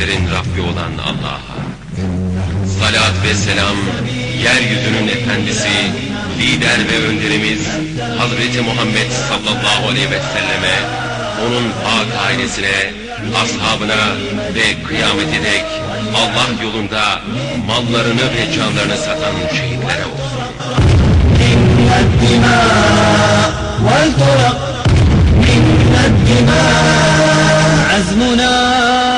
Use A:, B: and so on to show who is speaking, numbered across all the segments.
A: yerlerin ve göklerin Rabbi olan Allah'a. Salat ve selam, yeryüzünün efendisi, lider ve önderimiz Hazreti Muhammed sallallahu aleyhi ve selleme, onun pak ailesine, ashabına ve kıyamete dek Allah yolunda mallarını ve canlarını satan şehitlere olsun.
B: منا الدماء والفرق منا الدماء عزمنا عزم الأباء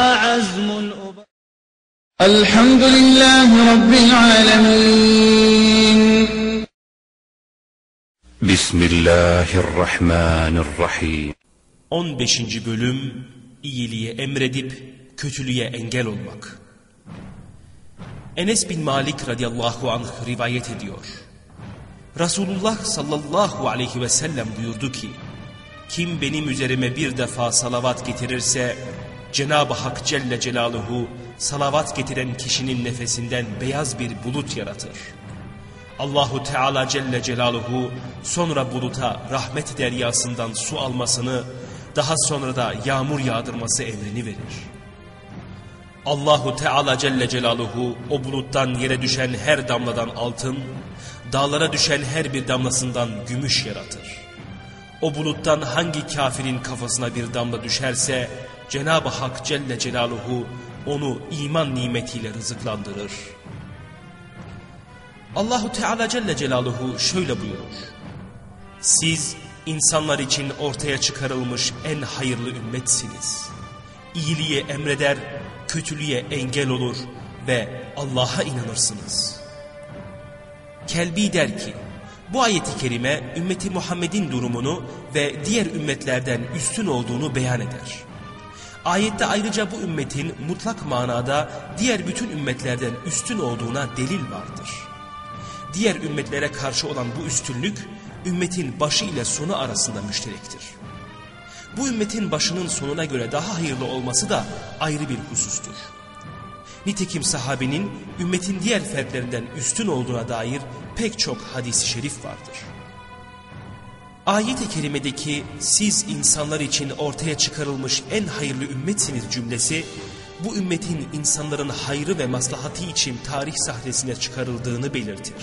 B: Elhamdülillahi Rabbil alemin.
C: Bismillahirrahmanirrahim.
D: 15. Bölüm İyiliğe emredip kötülüğe engel olmak. Enes bin Malik radıyallahu anh rivayet ediyor. Resulullah sallallahu aleyhi ve sellem buyurdu ki, Kim benim üzerime bir defa salavat getirirse, Cenab-ı Hak Celle Celaluhu salavat getiren kişinin nefesinden beyaz bir bulut yaratır. Allahu Teala Celle Celaluhu sonra buluta rahmet deryasından su almasını, daha sonra da yağmur yağdırması emrini verir. Allahu Teala Celle Celaluhu o buluttan yere düşen her damladan altın, dağlara düşen her bir damlasından gümüş yaratır. O buluttan hangi kafirin kafasına bir damla düşerse Cenab-ı Hak Celle Celaluhu onu iman nimetiyle rızıklandırır. Allahu Teala Celle Celaluhu şöyle buyurur. Siz insanlar için ortaya çıkarılmış en hayırlı ümmetsiniz. İyiliğe emreder, kötülüğe engel olur ve Allah'a inanırsınız. Kelbi der ki, bu ayeti kerime ümmeti Muhammed'in durumunu ve diğer ümmetlerden üstün olduğunu beyan eder. Ayette ayrıca bu ümmetin mutlak manada diğer bütün ümmetlerden üstün olduğuna delil vardır. Diğer ümmetlere karşı olan bu üstünlük, ümmetin başı ile sonu arasında müşterektir. Bu ümmetin başının sonuna göre daha hayırlı olması da ayrı bir husustur. Nitekim sahabenin ümmetin diğer fertlerinden üstün olduğuna dair pek çok hadisi şerif vardır. Ayet-i kerimedeki siz insanlar için ortaya çıkarılmış en hayırlı ümmetsiniz cümlesi, bu ümmetin insanların hayrı ve maslahatı için tarih sahnesine çıkarıldığını belirtir.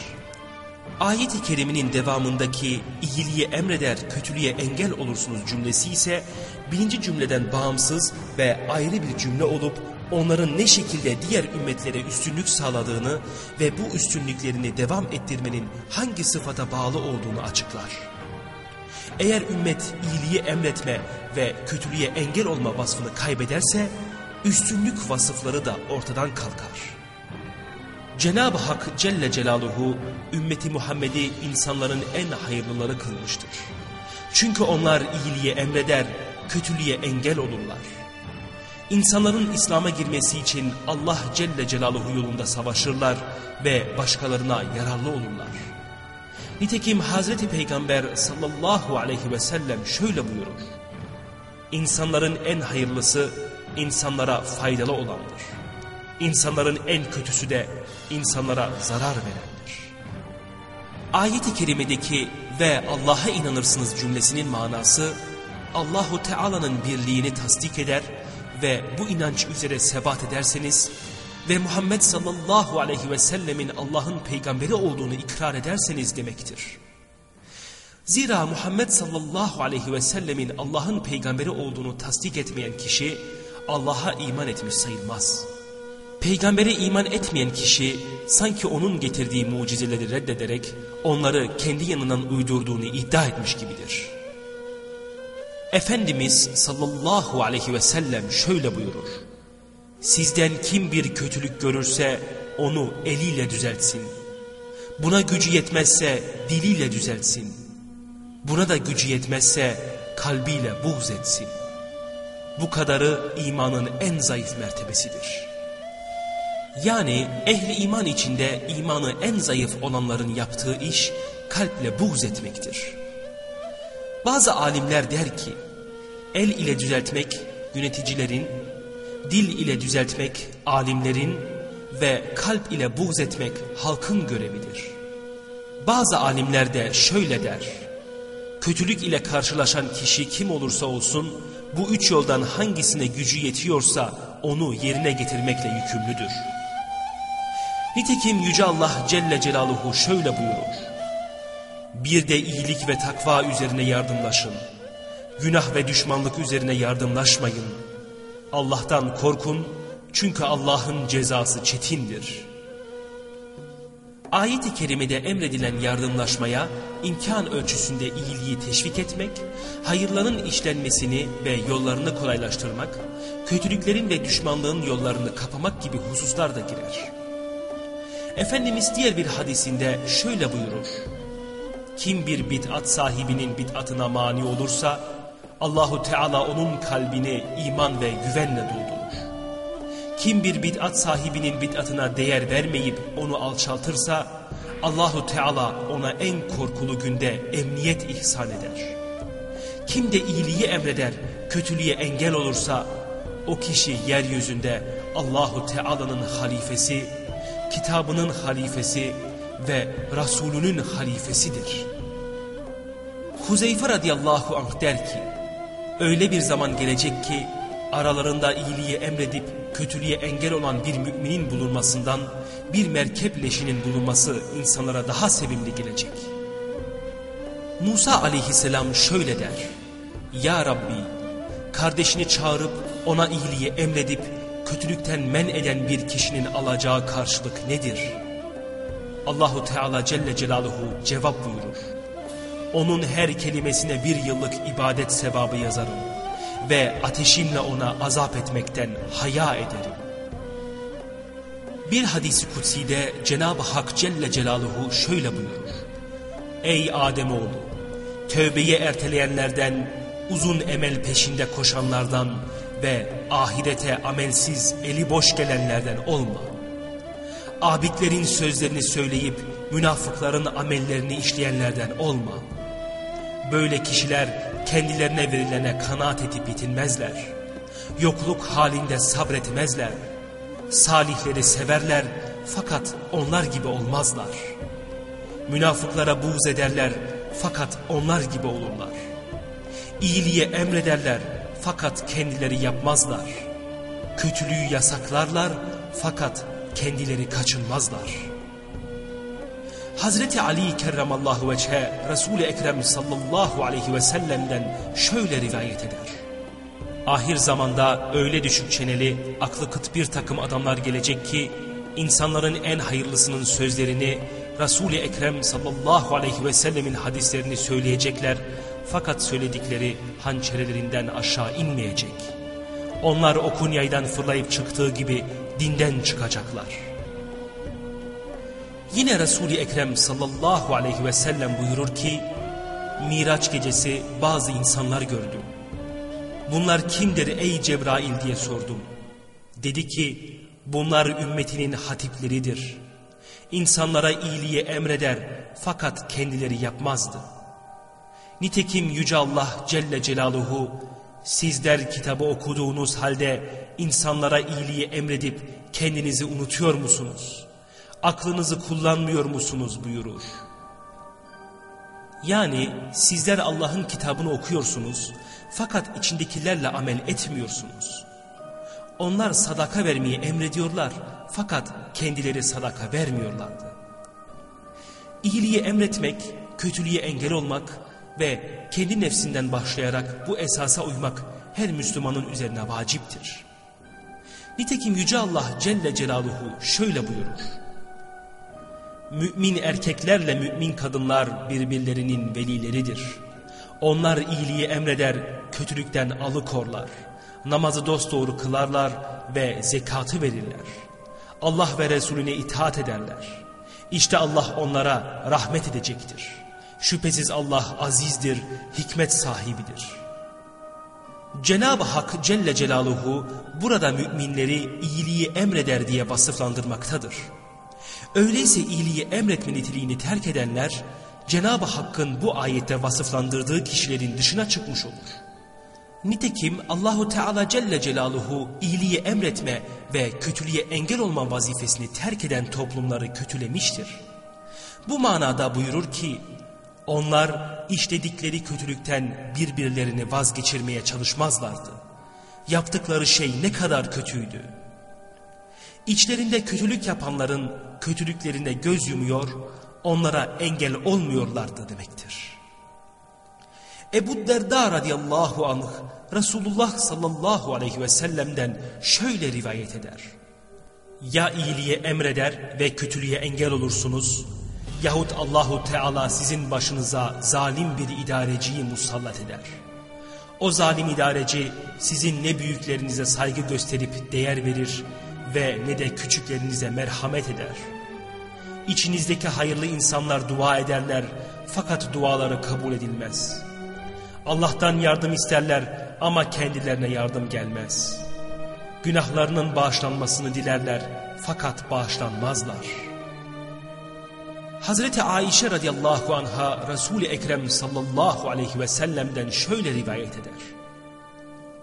D: Ayet-i kerimenin devamındaki iyiliğe emreder, kötülüğe engel olursunuz cümlesi ise birinci cümleden bağımsız ve ayrı bir cümle olup onların ne şekilde diğer ümmetlere üstünlük sağladığını ve bu üstünlüklerini devam ettirmenin hangi sıfata bağlı olduğunu açıklar. Eğer ümmet iyiliği emretme ve kötülüğe engel olma vasfını kaybederse üstünlük vasıfları da ortadan kalkar. Cenab-ı Hak Celle Celaluhu ümmeti Muhammed'i insanların en hayırlıları kılmıştır. Çünkü onlar iyiliğe emreder, kötülüğe engel olurlar. İnsanların İslam'a girmesi için Allah Celle Celaluhu yolunda savaşırlar ve başkalarına yararlı olurlar. Nitekim Hazreti Peygamber sallallahu aleyhi ve sellem şöyle buyurur. İnsanların en hayırlısı insanlara faydalı olandır. İnsanların en kötüsü de insanlara zarar verendir. Ayet-i kerimedeki ve Allah'a inanırsınız cümlesinin manası Allahu Teala'nın birliğini tasdik eder ve bu inanç üzere sebat ederseniz ve Muhammed sallallahu aleyhi ve sellemin Allah'ın peygamberi olduğunu ikrar ederseniz demektir. Zira Muhammed sallallahu aleyhi ve sellemin Allah'ın peygamberi olduğunu tasdik etmeyen kişi Allah'a iman etmiş sayılmaz. Peygambere iman etmeyen kişi sanki onun getirdiği mucizeleri reddederek onları kendi yanından uydurduğunu iddia etmiş gibidir. Efendimiz sallallahu aleyhi ve sellem şöyle buyurur. Sizden kim bir kötülük görürse onu eliyle düzeltsin. Buna gücü yetmezse diliyle düzeltsin. Buna da gücü yetmezse kalbiyle buğz etsin. Bu kadarı imanın en zayıf mertebesidir. Yani ehli iman içinde imanı en zayıf olanların yaptığı iş kalple buğz etmektir. Bazı alimler der ki, el ile düzeltmek yöneticilerin, dil ile düzeltmek alimlerin ve kalp ile buğz etmek halkın görevidir. Bazı alimler de şöyle der, kötülük ile karşılaşan kişi kim olursa olsun, bu üç yoldan hangisine gücü yetiyorsa onu yerine getirmekle yükümlüdür. Nitekim Yüce Allah Celle Celaluhu şöyle buyurur. Bir de iyilik ve takva üzerine yardımlaşın. Günah ve düşmanlık üzerine yardımlaşmayın. Allah'tan korkun çünkü Allah'ın cezası çetindir. Ayet-i kerimede emredilen yardımlaşmaya imkan ölçüsünde iyiliği teşvik etmek, hayırların işlenmesini ve yollarını kolaylaştırmak, kötülüklerin ve düşmanlığın yollarını kapamak gibi hususlar da girer. Efendimiz diğer bir hadisinde şöyle buyurur. Kim bir bid'at sahibinin bid'atına mani olursa Allahu Teala onun kalbini iman ve güvenle doldurur. Kim bir bid'at sahibinin bid'atına değer vermeyip onu alçaltırsa Allahu Teala ona en korkulu günde emniyet ihsan eder. Kim de iyiliği emreder, kötülüğe engel olursa o kişi yeryüzünde Allahu Teala'nın halifesi, kitabının halifesi ve Resulünün halifesidir. Huzeyfe radıyallahu anh der ki, öyle bir zaman gelecek ki aralarında iyiliği emredip kötülüğe engel olan bir müminin bulunmasından bir merkep leşinin bulunması insanlara daha sevimli gelecek. Musa aleyhisselam şöyle der. Ya Rabbi kardeşini çağırıp ona iyiliği emredip kötülükten men eden bir kişinin alacağı karşılık nedir? Allahu Teala Celle Celaluhu cevap buyurur. Onun her kelimesine bir yıllık ibadet sevabı yazarım ve ateşimle ona azap etmekten haya ederim. Bir hadisi kutside Cenab-ı Hak Celle Celaluhu şöyle buyurur. Ey Ademoğlu! Tövbeyi erteleyenlerden, uzun emel peşinde koşanlardan ve ahirete amelsiz, eli boş gelenlerden olma. Abidlerin sözlerini söyleyip münafıkların amellerini işleyenlerden olma. Böyle kişiler kendilerine verilene kanaat edip bitinmezler. Yokluk halinde sabretmezler. Salihleri severler fakat onlar gibi olmazlar. Münafıklara buğz ederler fakat onlar gibi olurlar. İyiliğe emrederler fakat kendileri yapmazlar. Kötülüğü yasaklarlar fakat kendileri kaçınmazlar. Hazreti Ali kerramallahu veçhe Resul-i Ekrem sallallahu aleyhi ve sellem'den şöyle rivayet eder. Ahir zamanda öyle düşük çeneli, aklı kıt bir takım adamlar gelecek ki insanların en hayırlısının sözlerini Resul-i Ekrem sallallahu aleyhi ve sellemin hadislerini söyleyecekler fakat söyledikleri hançerelerinden aşağı inmeyecek. Onlar okun yaydan fırlayıp çıktığı gibi dinden çıkacaklar. Yine Resul-i Ekrem sallallahu aleyhi ve sellem buyurur ki, Miraç gecesi bazı insanlar gördüm. Bunlar kimdir ey Cebrail diye sordum. Dedi ki, bunlar ümmetinin hatipleridir. İnsanlara iyiliği emreder fakat kendileri yapmazdı. Nitekim Yüce Allah Celle Celaluhu sizler kitabı okuduğunuz halde insanlara iyiliği emredip kendinizi unutuyor musunuz? Aklınızı kullanmıyor musunuz buyurur. Yani sizler Allah'ın kitabını okuyorsunuz fakat içindekilerle amel etmiyorsunuz. Onlar sadaka vermeyi emrediyorlar fakat kendileri sadaka vermiyorlardı. İyiliği emretmek, kötülüğe engel olmak ve kendi nefsinden başlayarak bu esasa uymak her Müslümanın üzerine vaciptir. Nitekim Yüce Allah Celle Celaluhu şöyle buyurur. Mümin erkeklerle mümin kadınlar birbirlerinin velileridir. Onlar iyiliği emreder, kötülükten alıkorlar. Namazı dosdoğru kılarlar ve zekatı verirler. Allah ve Resulüne itaat ederler. İşte Allah onlara rahmet edecektir. Şüphesiz Allah azizdir, hikmet sahibidir. Cenab-ı Hak Celle Celaluhu burada müminleri iyiliği emreder diye vasıflandırmaktadır. Öyleyse iyiliği emretme niteliğini terk edenler Cenab-ı Hakk'ın bu ayette vasıflandırdığı kişilerin dışına çıkmış olur. Nitekim Allahu Teala Celle Celaluhu iyiliği emretme ve kötülüğe engel olma vazifesini terk eden toplumları kötülemiştir. Bu manada buyurur ki onlar işledikleri kötülükten birbirlerini vazgeçirmeye çalışmazlardı. Yaptıkları şey ne kadar kötüydü. İçlerinde kötülük yapanların kötülüklerine göz yumuyor, onlara engel olmuyorlardı demektir. Ebu Derda radıyallahu anh Resulullah sallallahu aleyhi ve sellem'den şöyle rivayet eder. Ya iyiliğe emreder ve kötülüğe engel olursunuz yahut Allahu Teala sizin başınıza zalim bir idareciyi musallat eder. O zalim idareci sizin ne büyüklerinize saygı gösterip değer verir ve ne de küçüklerinize merhamet eder. İçinizdeki hayırlı insanlar dua ederler fakat duaları kabul edilmez. Allah'tan yardım isterler ama kendilerine yardım gelmez. Günahlarının bağışlanmasını dilerler fakat bağışlanmazlar.'' Hazreti Ayşe radıyallahu anha Resul-i Ekrem sallallahu aleyhi ve sellem'den şöyle rivayet eder.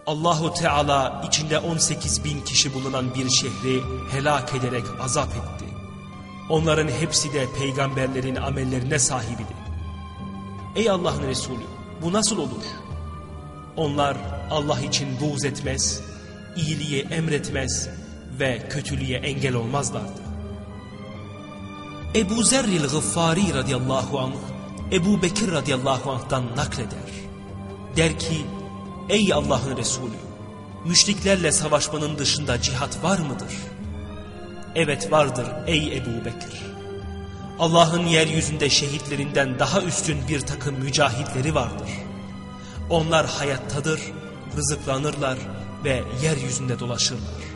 D: Allahu Teala içinde 18 bin kişi bulunan bir şehri helak ederek azap etti. Onların hepsi de peygamberlerin amellerine sahibidir. Ey Allah'ın Resulü bu nasıl olur? Onlar Allah için buğz etmez, iyiliği emretmez ve kötülüğe engel olmazlardı. Ebu Zerril Gıffari radıyallahu anh Ebu Bekir radıyallahu anh'tan nakleder. Der ki ey Allah'ın Resulü müşriklerle savaşmanın dışında cihat var mıdır? Evet vardır ey Ebu Bekir. Allah'ın yeryüzünde şehitlerinden daha üstün bir takım mücahitleri vardır. Onlar hayattadır, rızıklanırlar ve yeryüzünde dolaşırlar.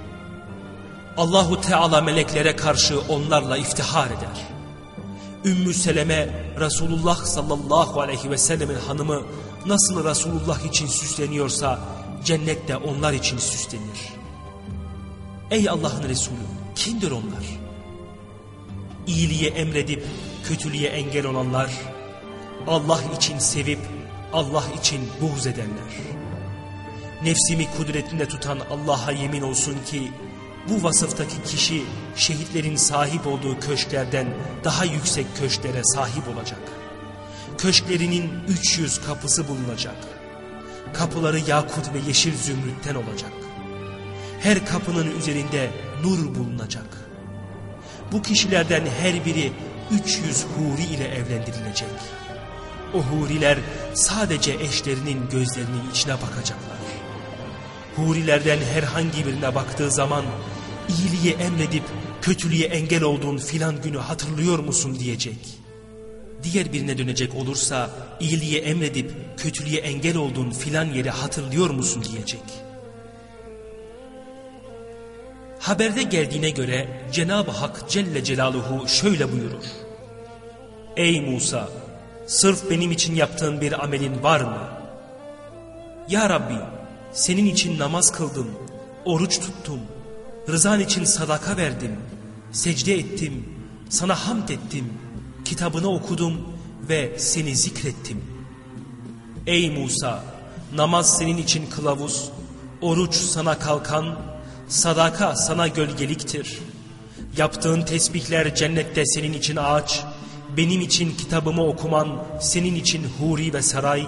D: Allahu Teala meleklere karşı onlarla iftihar eder. Ümmü Seleme Resulullah sallallahu aleyhi ve sellemin hanımı nasıl Resulullah için süsleniyorsa cennette onlar için süslenir. Ey Allah'ın Resulü kimdir onlar? İyiliğe emredip kötülüğe engel olanlar, Allah için sevip Allah için buğz edenler. Nefsimi kudretinde tutan Allah'a yemin olsun ki bu vasıftaki kişi şehitlerin sahip olduğu köşklerden daha yüksek köşklere sahip olacak. Köşklerinin 300 kapısı bulunacak. Kapıları yakut ve yeşil zümrütten olacak. Her kapının üzerinde nur bulunacak. Bu kişilerden her biri 300 huri ile evlendirilecek. O huriler sadece eşlerinin gözlerinin içine bakacaklar. Hurilerden herhangi birine baktığı zaman iyiliği emredip kötülüğe engel olduğun filan günü hatırlıyor musun diyecek. Diğer birine dönecek olursa iyiliği emredip kötülüğe engel olduğun filan yeri hatırlıyor musun diyecek. Haberde geldiğine göre Cenab-ı Hak Celle Celaluhu şöyle buyurur. Ey Musa! Sırf benim için yaptığın bir amelin var mı? Ya Rabbi! Senin için namaz kıldım, oruç tuttum, rızan için sadaka verdim, secde ettim, sana hamd ettim, kitabını okudum ve seni zikrettim. Ey Musa! Namaz senin için kılavuz, oruç sana kalkan, sadaka sana gölgeliktir. Yaptığın tesbihler cennette senin için ağaç, benim için kitabımı okuman senin için huri ve saray,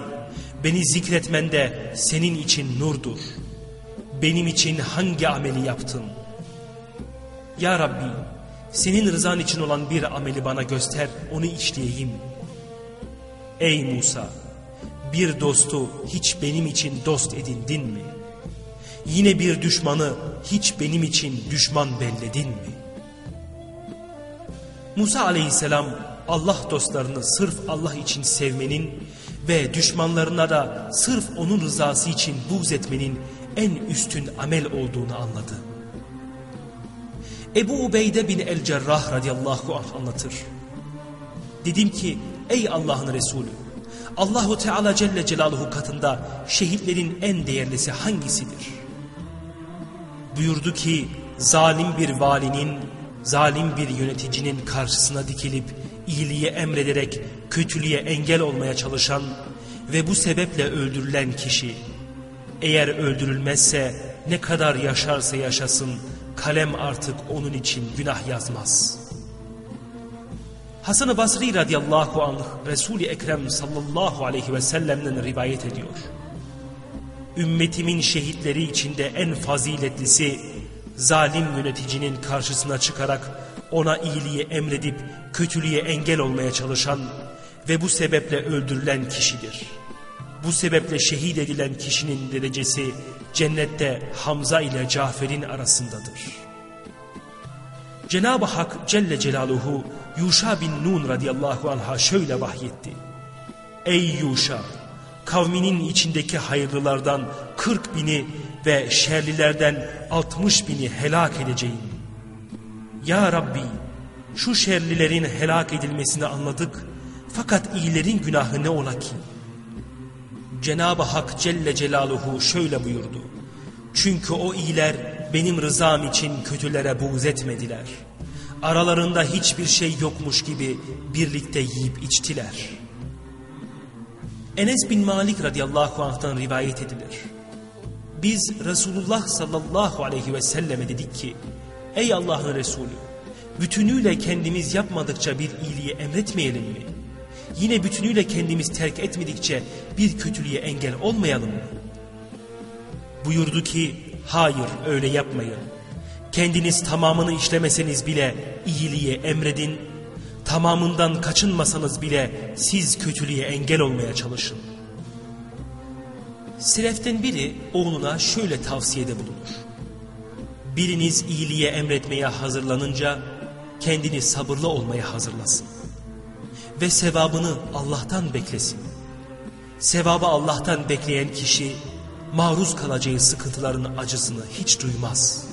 D: Beni zikretmen de senin için nurdur. Benim için hangi ameli yaptın? Ya Rabbi, senin rızan için olan bir ameli bana göster, onu işleyeyim. Ey Musa, bir dostu hiç benim için dost edindin mi? Yine bir düşmanı hiç benim için düşman belledin mi? Musa aleyhisselam Allah dostlarını sırf Allah için sevmenin ve düşmanlarına da sırf onun rızası için buğz etmenin en üstün amel olduğunu anladı. Ebu Ubeyde bin el-Cerrah radıyallahu anh anlatır. Dedim ki ey Allah'ın Resulü Allahu Teala Celle Celaluhu katında şehitlerin en değerlisi hangisidir? Buyurdu ki zalim bir valinin, zalim bir yöneticinin karşısına dikilip iyiliği emrederek kötülüğe engel olmaya çalışan ve bu sebeple öldürülen kişi eğer öldürülmezse ne kadar yaşarsa yaşasın kalem artık onun için günah yazmaz. Hasan-ı Basri radıyallahu anh Resul-i Ekrem sallallahu aleyhi ve sellem'den rivayet ediyor. Ümmetimin şehitleri içinde en faziletlisi zalim yöneticinin karşısına çıkarak ona iyiliği emredip kötülüğe engel olmaya çalışan ve bu sebeple öldürülen kişidir. Bu sebeple şehit edilen kişinin derecesi cennette Hamza ile Cafer'in arasındadır. Cenab-ı Hak Celle Celaluhu Yuşa bin Nun radıyallahu anh'a şöyle vahyetti. Ey Yuşa! Kavminin içindeki hayırlılardan 40 bini ve şerlilerden 60 bini helak edeceğim. Ya Rabbi! Şu şerlilerin helak edilmesini anladık. Fakat iyilerin günahı ne ola ki? Cenab-ı Hak Celle Celaluhu şöyle buyurdu. Çünkü o iyiler benim rızam için kötülere buğz etmediler. Aralarında hiçbir şey yokmuş gibi birlikte yiyip içtiler. Enes bin Malik radıyallahu anh'tan rivayet edilir. Biz Resulullah sallallahu aleyhi ve selleme dedik ki, Ey Allah'ın Resulü, bütünüyle kendimiz yapmadıkça bir iyiliği emretmeyelim mi? Yine bütünüyle kendimiz terk etmedikçe bir kötülüğe engel olmayalım mı? Buyurdu ki, hayır öyle yapmayın. Kendiniz tamamını işlemeseniz bile iyiliği emredin, tamamından kaçınmasanız bile siz kötülüğe engel olmaya çalışın. Seleften biri oğluna şöyle tavsiyede bulunur. Biriniz iyiliğe emretmeye hazırlanınca kendini sabırlı olmaya hazırlasın ve sevabını Allah'tan beklesin. Sevabı Allah'tan bekleyen kişi maruz kalacağı sıkıntıların acısını hiç duymaz.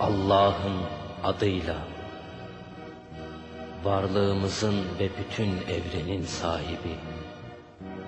E: Allah'ın adıyla varlığımızın ve bütün evrenin sahibi